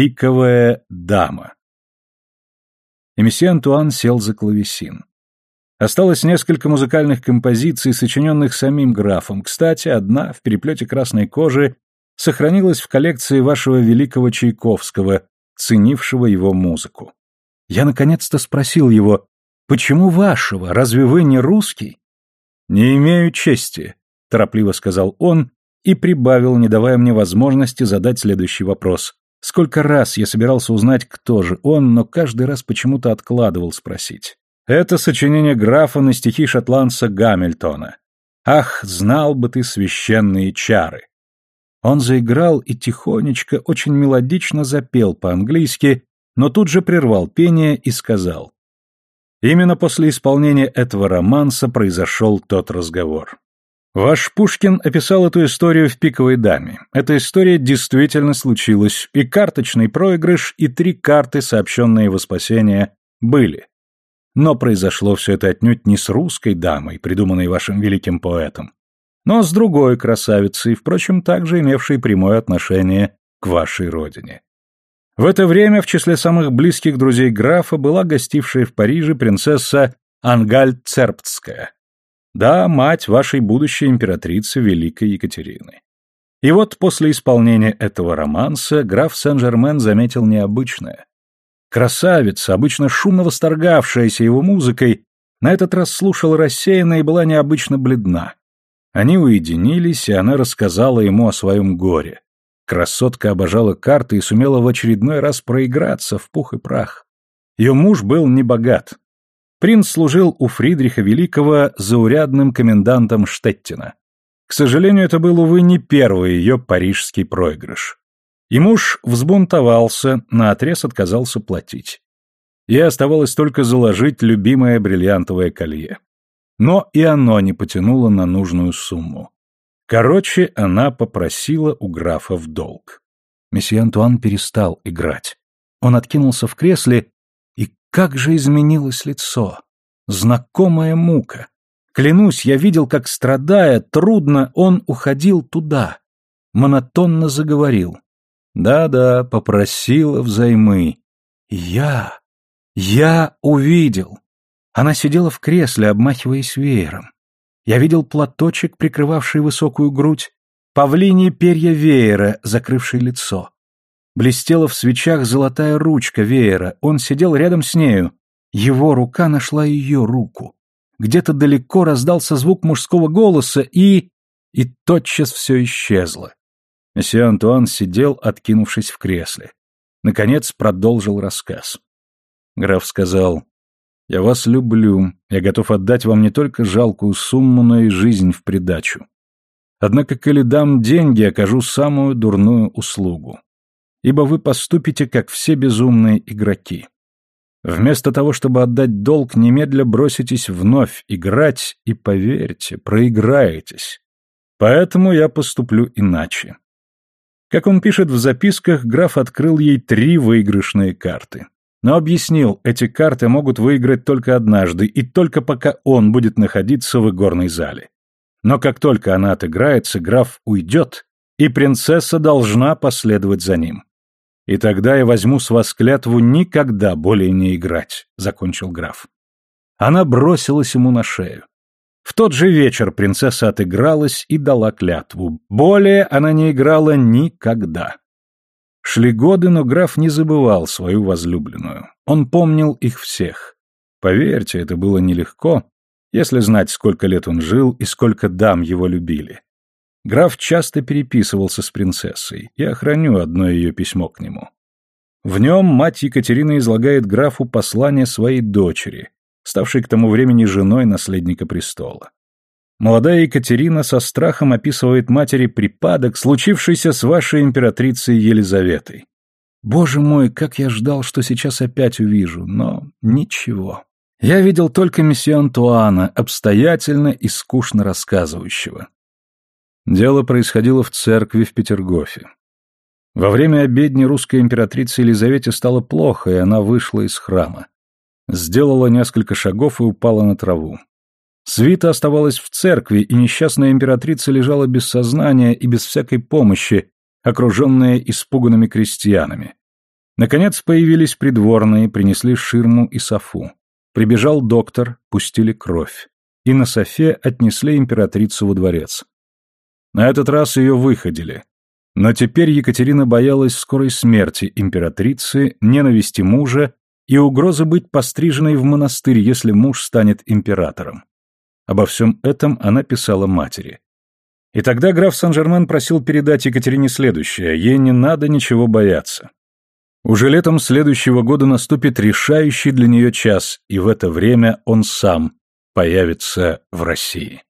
Пиковая дама. Месье Антуан сел за клавесин. Осталось несколько музыкальных композиций, сочиненных самим графом. Кстати, одна, в переплете красной кожи, сохранилась в коллекции вашего великого Чайковского, ценившего его музыку. Я наконец-то спросил его, почему вашего, разве вы не русский? Не имею чести, торопливо сказал он и прибавил, не давая мне возможности задать следующий вопрос. Сколько раз я собирался узнать, кто же он, но каждый раз почему-то откладывал спросить. Это сочинение графа на стихи шотландца Гамильтона. «Ах, знал бы ты священные чары!» Он заиграл и тихонечко, очень мелодично запел по-английски, но тут же прервал пение и сказал. Именно после исполнения этого романса произошел тот разговор. Ваш Пушкин описал эту историю в «Пиковой даме». Эта история действительно случилась, и карточный проигрыш, и три карты, сообщенные во спасение, были. Но произошло все это отнюдь не с русской дамой, придуманной вашим великим поэтом, но с другой красавицей, впрочем, также имевшей прямое отношение к вашей родине. В это время в числе самых близких друзей графа была гостившая в Париже принцесса Ангальд Цербтская, да, мать вашей будущей императрицы Великой Екатерины. И вот после исполнения этого романса граф Сен-Жермен заметил необычное. Красавица, обычно шумно восторгавшаяся его музыкой, на этот раз слушала рассеянно и была необычно бледна. Они уединились, и она рассказала ему о своем горе. Красотка обожала карты и сумела в очередной раз проиграться в пух и прах. Ее муж был небогат, Принц служил у Фридриха Великого заурядным комендантом Штеттина. К сожалению, это был, увы, не первый ее парижский проигрыш. И муж взбунтовался, наотрез отказался платить. Ей оставалось только заложить любимое бриллиантовое колье. Но и оно не потянуло на нужную сумму. Короче, она попросила у графа в долг. Месье Антуан перестал играть. Он откинулся в кресле как же изменилось лицо! Знакомая мука! Клянусь, я видел, как, страдая, трудно, он уходил туда. Монотонно заговорил. Да-да, попросила взаймы. Я, я увидел. Она сидела в кресле, обмахиваясь веером. Я видел платочек, прикрывавший высокую грудь, павлинье перья веера, закрывший лицо. Блестела в свечах золотая ручка веера, он сидел рядом с нею. Его рука нашла ее руку. Где-то далеко раздался звук мужского голоса, и... И тотчас все исчезло. Месье Антуан сидел, откинувшись в кресле. Наконец продолжил рассказ. Граф сказал, «Я вас люблю, я готов отдать вам не только жалкую сумму, но и жизнь в придачу. Однако, коли дам деньги, окажу самую дурную услугу ибо вы поступите, как все безумные игроки. Вместо того, чтобы отдать долг, немедля броситесь вновь играть и, поверьте, проиграетесь. Поэтому я поступлю иначе. Как он пишет в записках, граф открыл ей три выигрышные карты. Но объяснил, эти карты могут выиграть только однажды, и только пока он будет находиться в игорной зале. Но как только она отыграется, граф уйдет, и принцесса должна последовать за ним. И тогда я возьму с вас клятву никогда более не играть, — закончил граф. Она бросилась ему на шею. В тот же вечер принцесса отыгралась и дала клятву. Более она не играла никогда. Шли годы, но граф не забывал свою возлюбленную. Он помнил их всех. Поверьте, это было нелегко, если знать, сколько лет он жил и сколько дам его любили. Граф часто переписывался с принцессой, я храню одно ее письмо к нему. В нем мать Екатерина излагает графу послание своей дочери, ставшей к тому времени женой наследника престола. Молодая Екатерина со страхом описывает матери припадок, случившийся с вашей императрицей Елизаветой. Боже мой, как я ждал, что сейчас опять увижу, но ничего. Я видел только месье Антуана, обстоятельно и скучно рассказывающего. Дело происходило в церкви в Петергофе. Во время обедни русской императрице Елизавете стало плохо, и она вышла из храма. Сделала несколько шагов и упала на траву. Свита оставалась в церкви, и несчастная императрица лежала без сознания и без всякой помощи, окруженная испуганными крестьянами. Наконец появились придворные, принесли ширму и софу. Прибежал доктор, пустили кровь. И на софе отнесли императрицу во дворец. На этот раз ее выходили. Но теперь Екатерина боялась скорой смерти императрицы, ненависти мужа и угрозы быть постриженной в монастырь, если муж станет императором. Обо всем этом она писала матери. И тогда граф Сан-Жермен просил передать Екатерине следующее, ей не надо ничего бояться. Уже летом следующего года наступит решающий для нее час, и в это время он сам появится в России.